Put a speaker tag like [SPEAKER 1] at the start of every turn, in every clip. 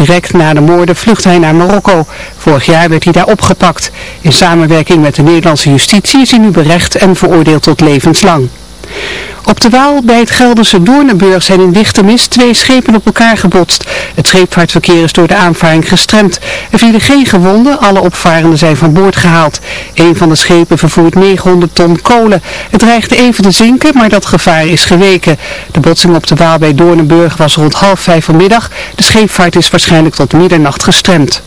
[SPEAKER 1] Direct na de moorden vluchtte hij naar Marokko. Vorig jaar werd hij daar opgepakt. In samenwerking met de Nederlandse justitie is hij nu berecht en veroordeeld tot levenslang. Op de Waal bij het Gelderse Doornenburg zijn in Wichtermis twee schepen op elkaar gebotst. Het scheepvaartverkeer is door de aanvaring gestremd. Er vielen geen gewonden, alle opvarenden zijn van boord gehaald. Een van de schepen vervoert 900 ton kolen. Het dreigde even te zinken, maar dat gevaar is geweken. De botsing op de Waal bij Doornenburg was rond half vijf vanmiddag. De scheepvaart is waarschijnlijk tot middernacht gestremd.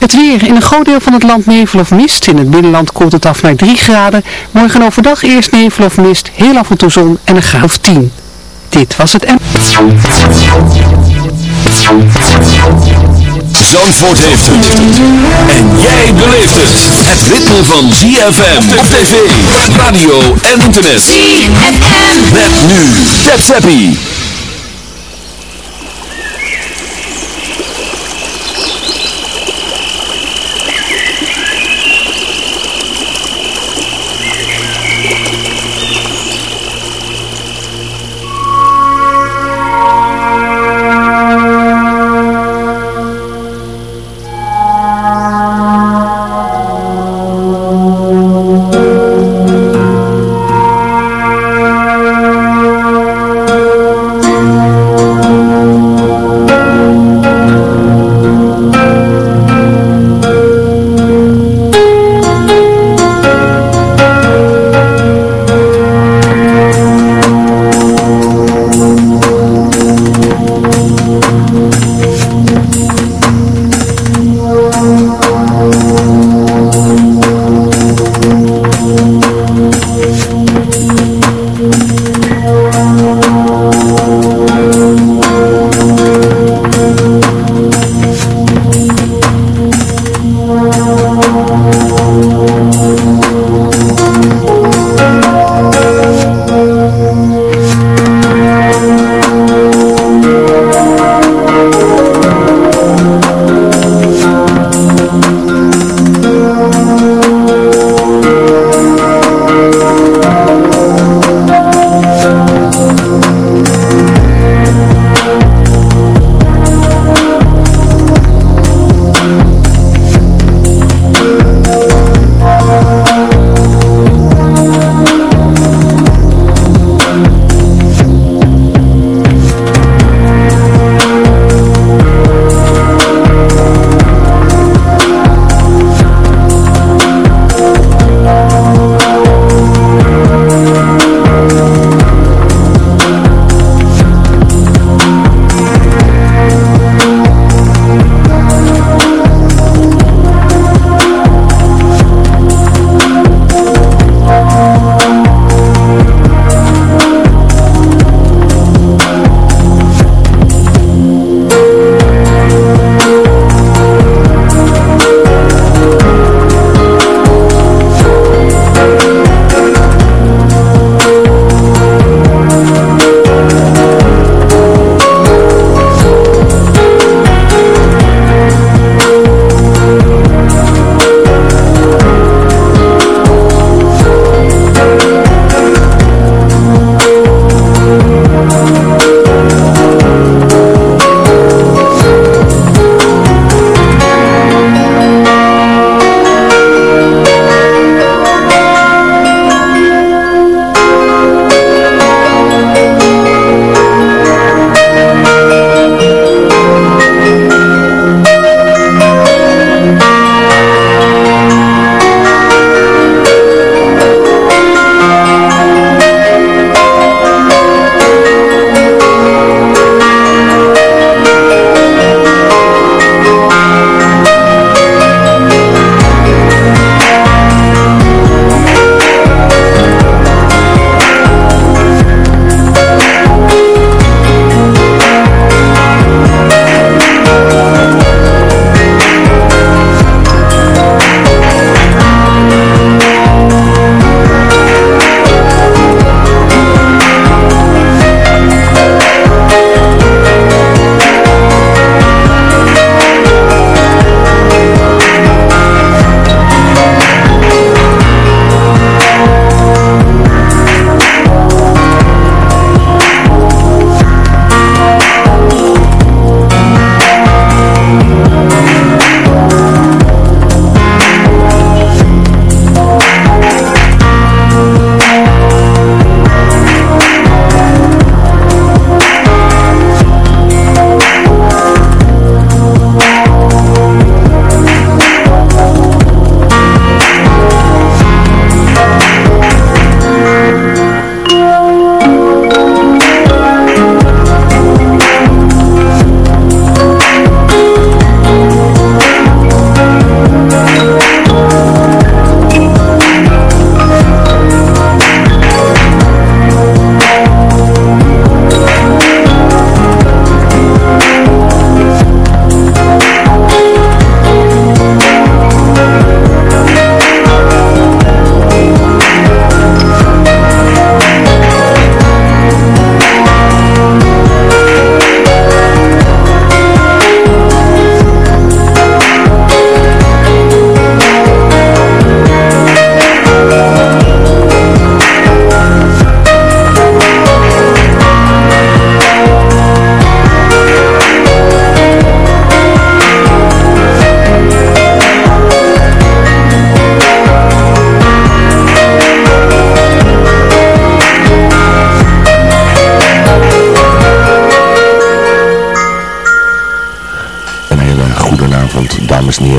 [SPEAKER 1] Het weer. In een groot deel van het land nevel of mist. In het binnenland koelt het af naar 3 graden. Morgen overdag eerst nevel of mist. Heel af en toe zon en een graad of 10. Dit was het M.
[SPEAKER 2] Zandvoort heeft het. En jij beleeft het. Het ritme van ZFM op tv, radio en internet.
[SPEAKER 3] ZFM.
[SPEAKER 2] Met nu. Tap Zappie.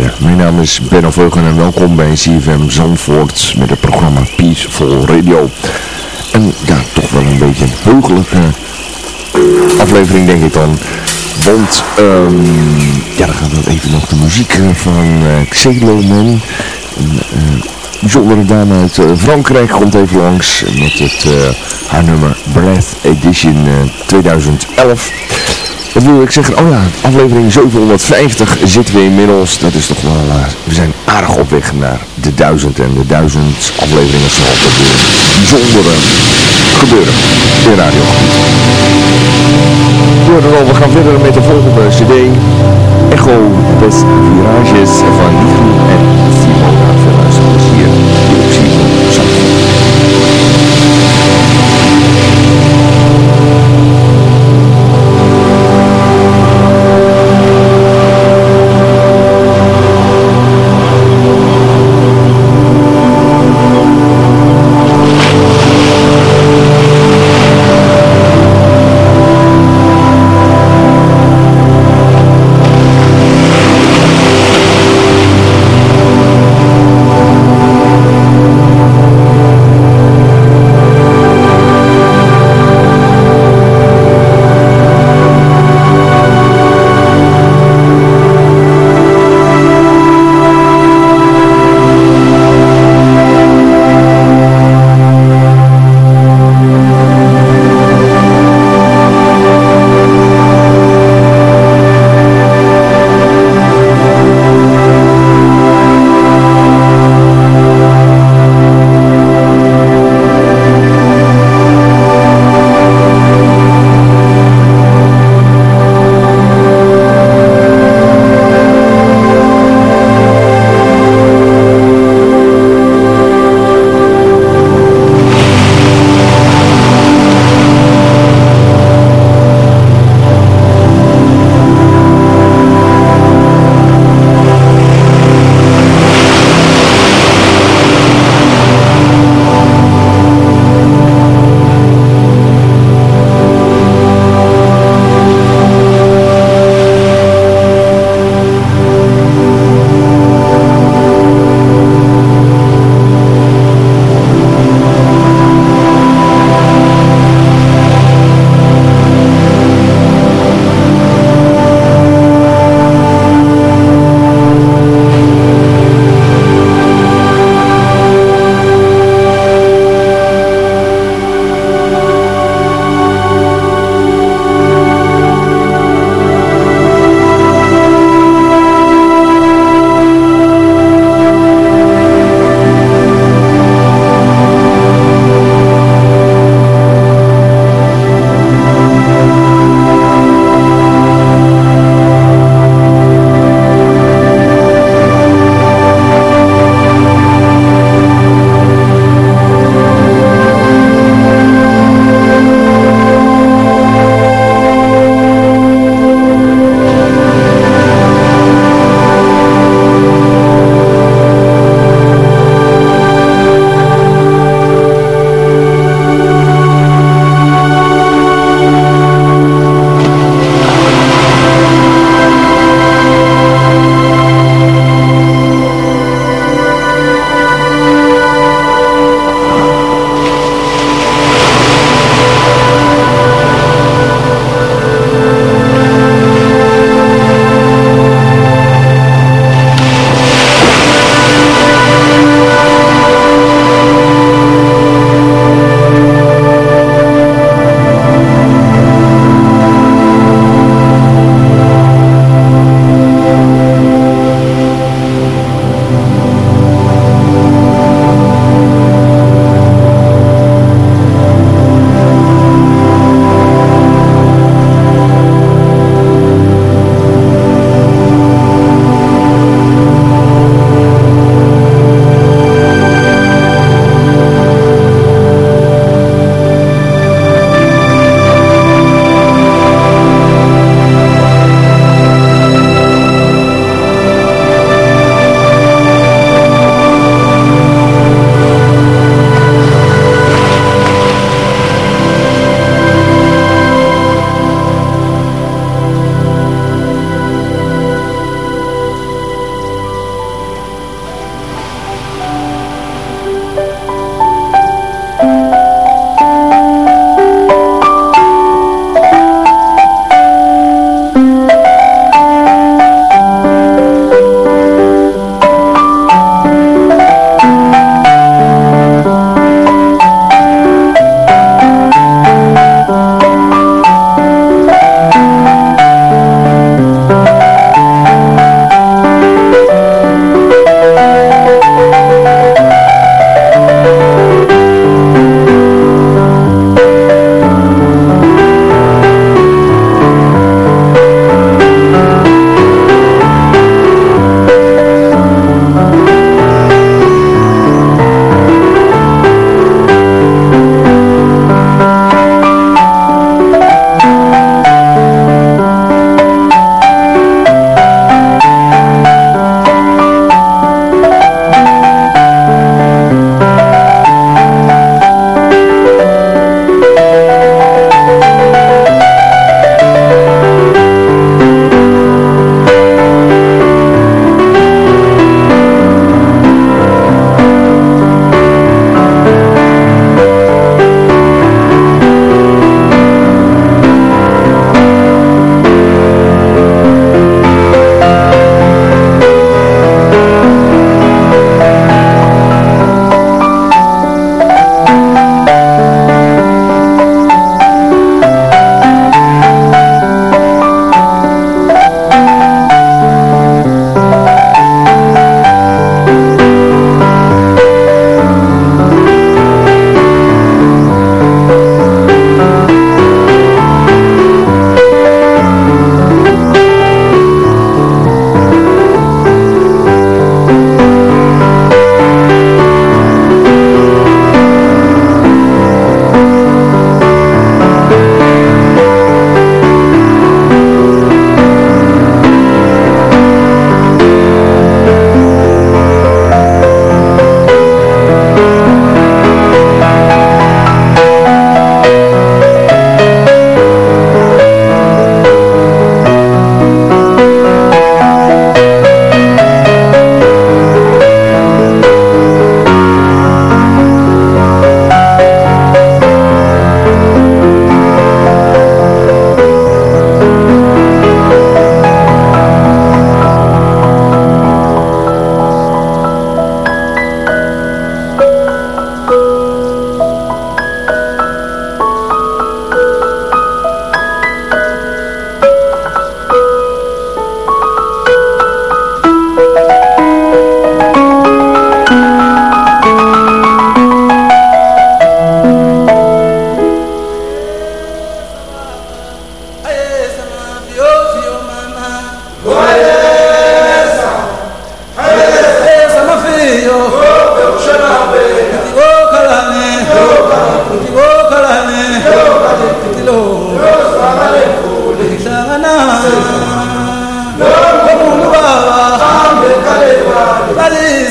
[SPEAKER 3] Heren. Mijn naam is Benno Veugen en welkom bij CFM Zandvoort met het programma Peaceful Radio. En ja, toch wel een beetje een heugelijke aflevering denk ik dan. Want um, ja, dan gaat we even nog de muziek eh, van uh, Xelo. Een uh, bijzondere dame uit Frankrijk komt even langs met het, haar nummer Breath Edition 2011. Wat wil ik zeggen? Oh ja, aflevering 750 zitten we inmiddels. Dat is toch wel, uh, we zijn aardig op weg naar de duizend. En de duizend afleveringen zal altijd weer bijzondere gebeuren in radio. we gaan verder met de volgende cd. Echo des Virages van Nico en Simona.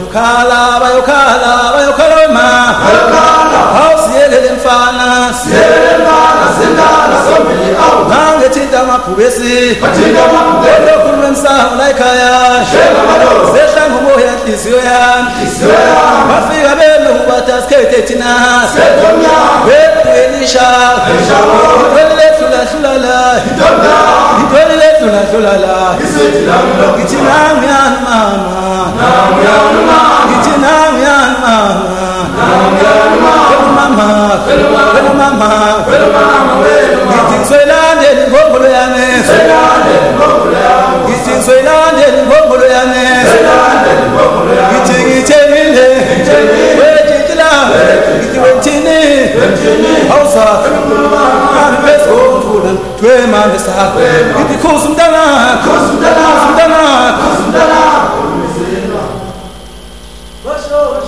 [SPEAKER 4] Yokhala bayokhala bayokhala wema beduelisha intoli lehlulahlulala intoli lehlulahlulala ngithi nanguyani mama ngithi nanguyani mama wena mama wena mama ngithi ngisoyilandela imbombolo yami ngithi ngisoyilandela imbombolo yami ngithi ngithemile wetitila ngithi wethini ruuxun tweemaan isaha idi kuusumdana kuusumdana kuusumdana kuusumdana Let's go,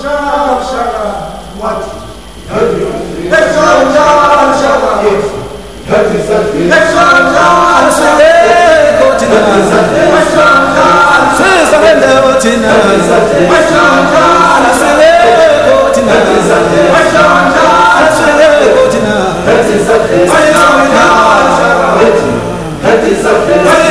[SPEAKER 5] Let's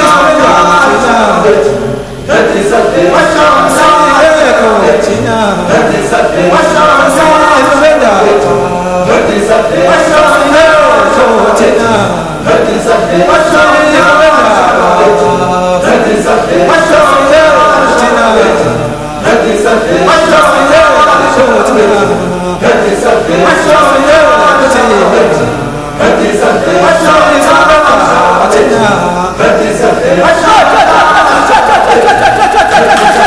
[SPEAKER 3] go. Fatih Fatih Fatih Fatih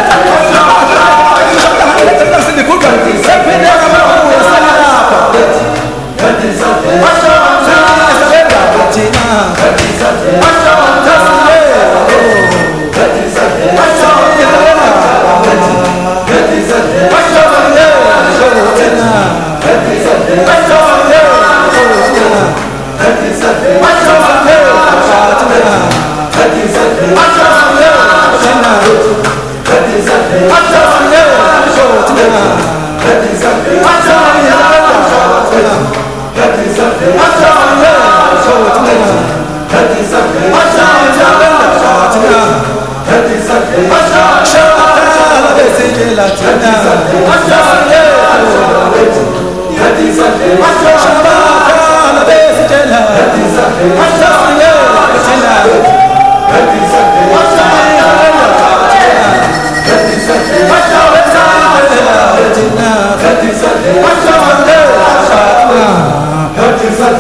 [SPEAKER 3] Hadi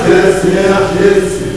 [SPEAKER 3] Yes, yes, yes.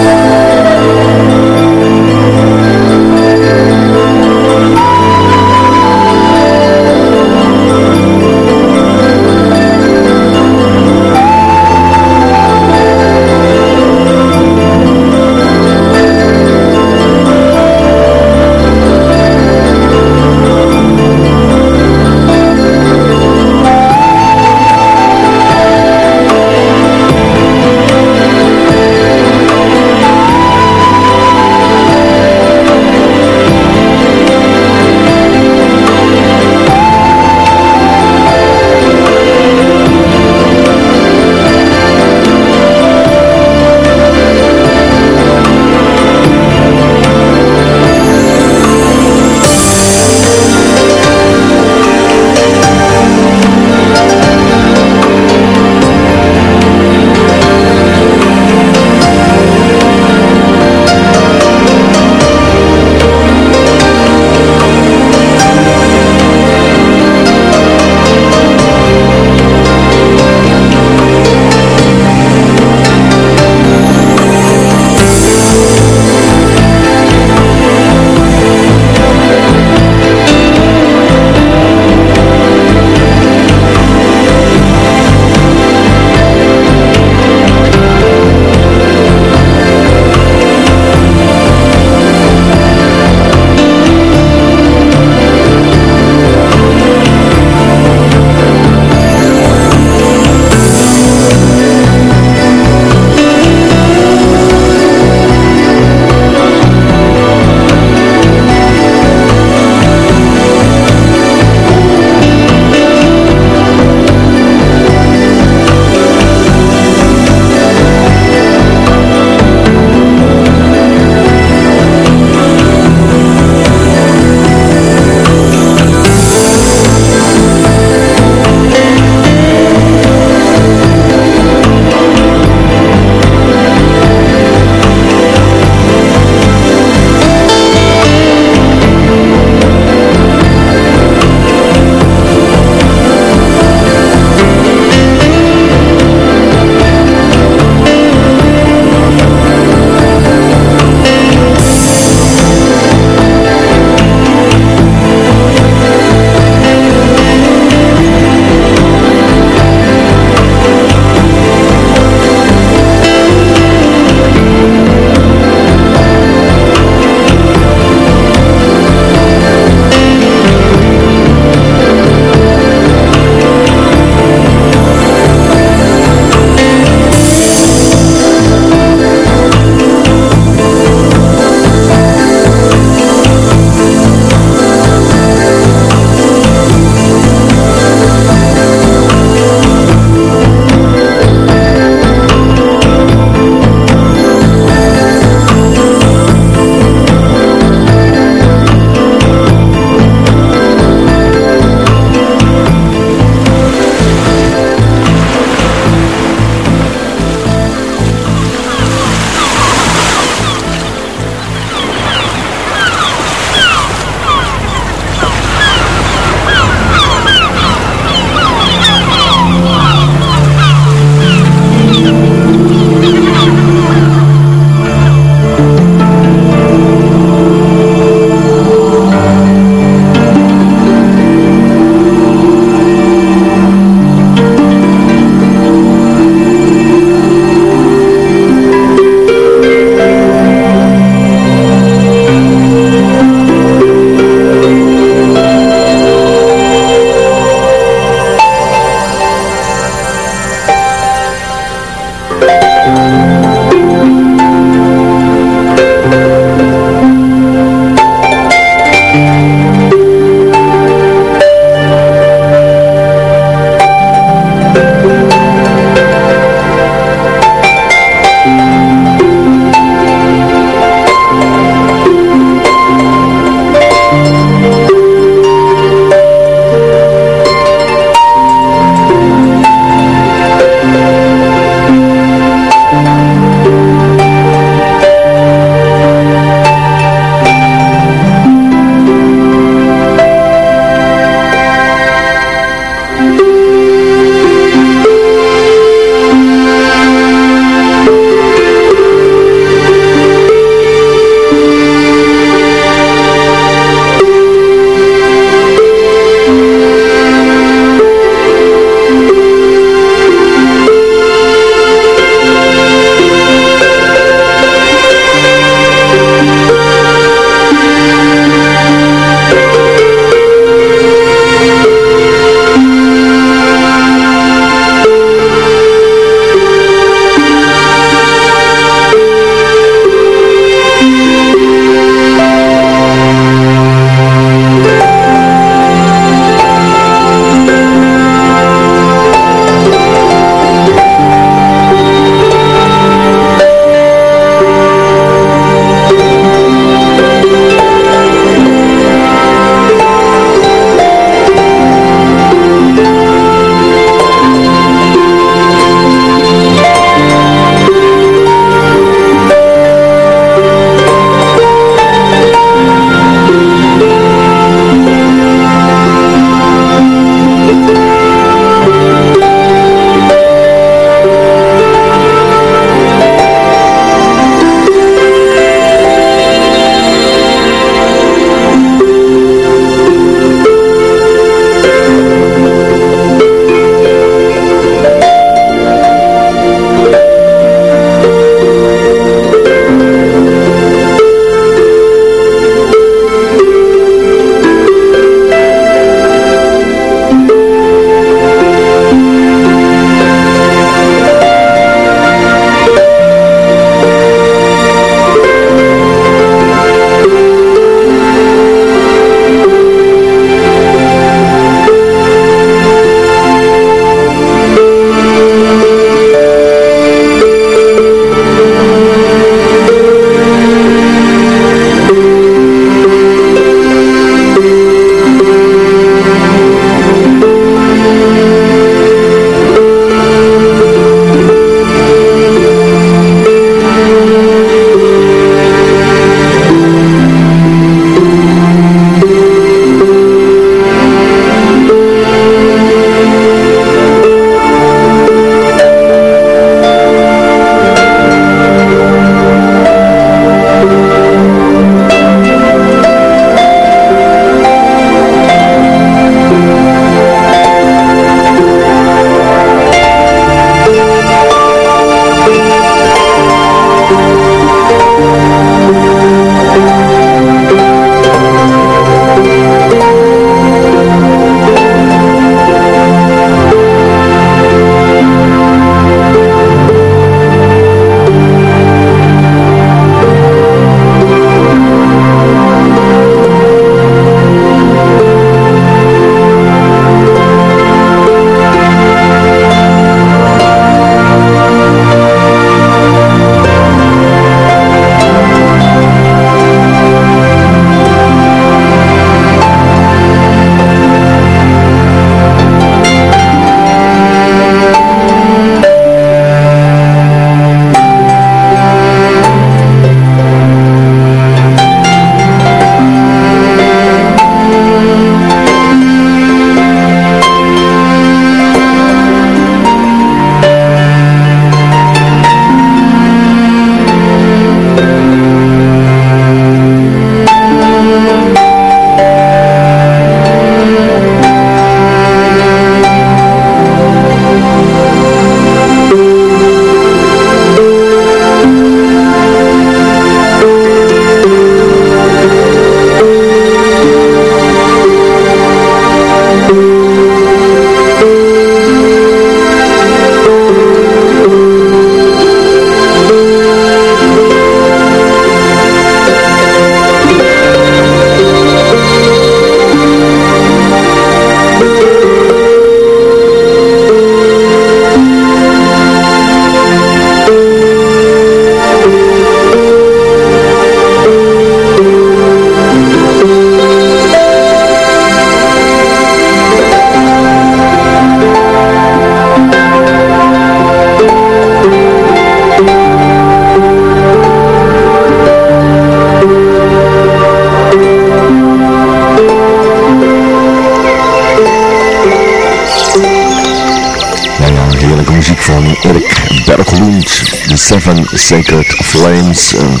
[SPEAKER 3] Van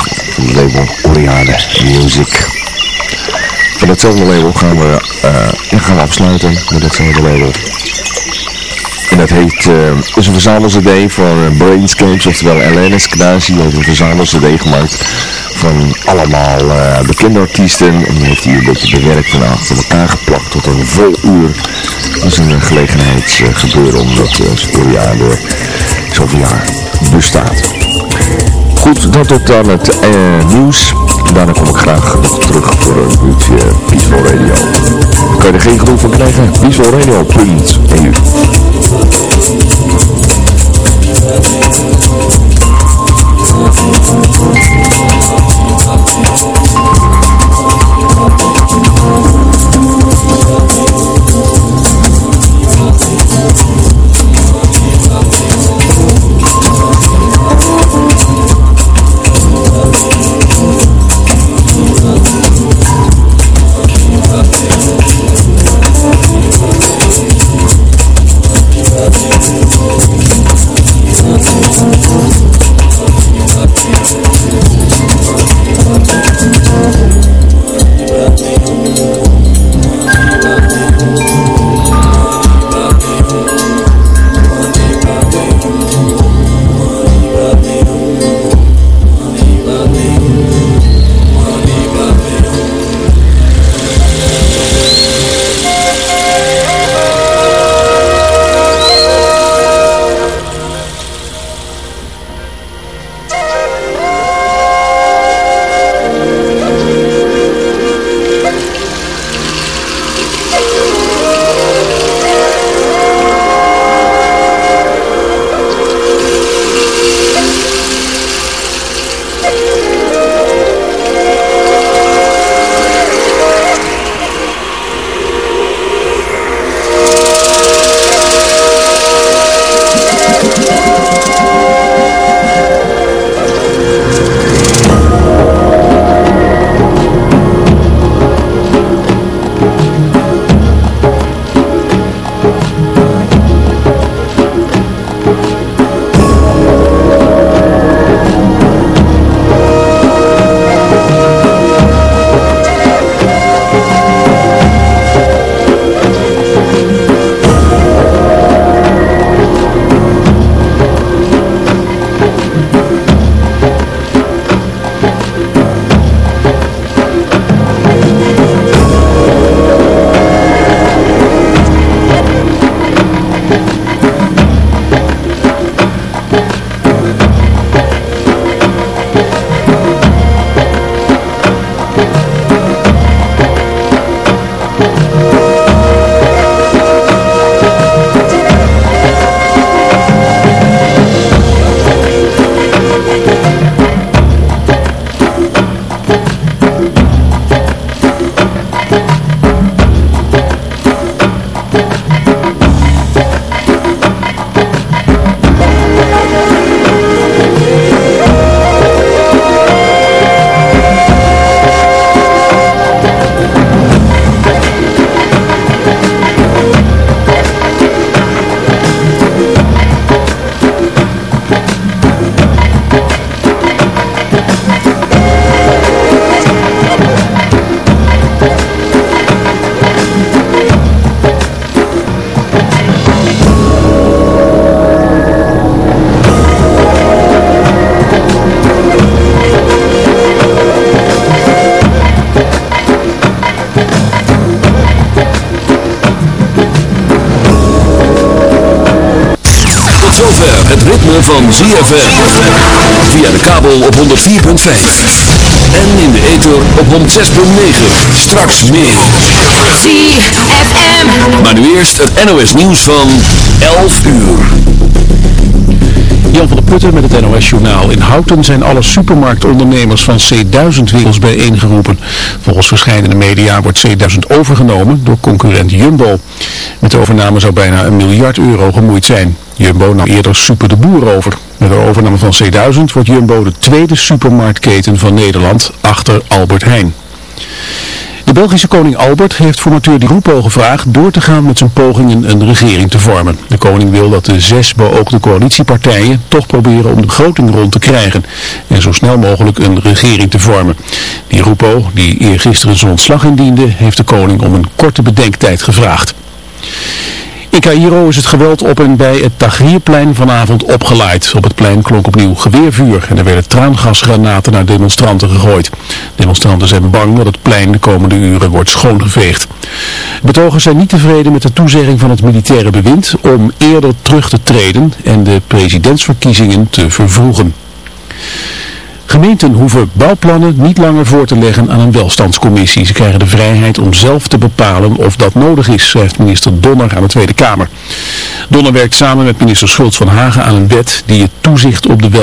[SPEAKER 3] label Oriade Music. Van hetzelfde label gaan we, uh, gaan afsluiten met hetzelfde label. En dat heet, uh, is een verzamel-cd van Brainscapes, oftewel Elenis Knasi heeft een verzamel-cd gemaakt van allemaal uh, bekende artiesten. En die heeft hij een beetje bewerkt en achter elkaar geplakt tot een vol uur. Dat is een gelegenheidsgebeuren omdat uh, Sporiade zoveel jaar bestaat. Goed, dat tot dan het uh, nieuws. Daarna kom ik graag terug voor een uurtje Peaceful Radio. Kan je er geen genoeg van krijgen? Peaceful Radio,
[SPEAKER 2] van ZFM. Via de kabel op 104.5. En in de ether op 106.9. Straks meer.
[SPEAKER 5] ZFM.
[SPEAKER 2] Maar nu eerst het NOS nieuws van 11 uur.
[SPEAKER 6] Jan van der Putten met het NOS-journaal. In Houten zijn alle supermarktondernemers van C1000 winkels bijeengeroepen. Volgens verschillende media wordt C1000 overgenomen door concurrent Jumbo. Met de overname zou bijna een miljard euro gemoeid zijn. Jumbo nam eerder Super de Boer over. Met de overname van C1000 wordt Jumbo de tweede supermarktketen van Nederland achter Albert Heijn. Belgische koning Albert heeft formateur Di Rupo gevraagd door te gaan met zijn pogingen een regering te vormen. De koning wil dat de zes beoogde coalitiepartijen toch proberen om de groting rond te krijgen en zo snel mogelijk een regering te vormen. Di Rupo, die eergisteren zijn ontslag indiende, heeft de koning om een korte bedenktijd gevraagd. In Cairo is het geweld op en bij het Tahrirplein vanavond opgeleid. Op het plein klonk opnieuw geweervuur en er werden traangasgranaten naar demonstranten gegooid. Demonstranten zijn bang dat het plein de komende uren wordt schoongeveegd. Betogers zijn niet tevreden met de toezegging van het militaire bewind om eerder terug te treden en de presidentsverkiezingen te vervroegen. Gemeenten hoeven bouwplannen niet langer voor te leggen aan een welstandscommissie. Ze krijgen de vrijheid om zelf te bepalen of dat nodig is, schrijft minister Donner aan de Tweede Kamer. Donner werkt samen met minister Schultz van Hagen aan een wet die het toezicht op de wel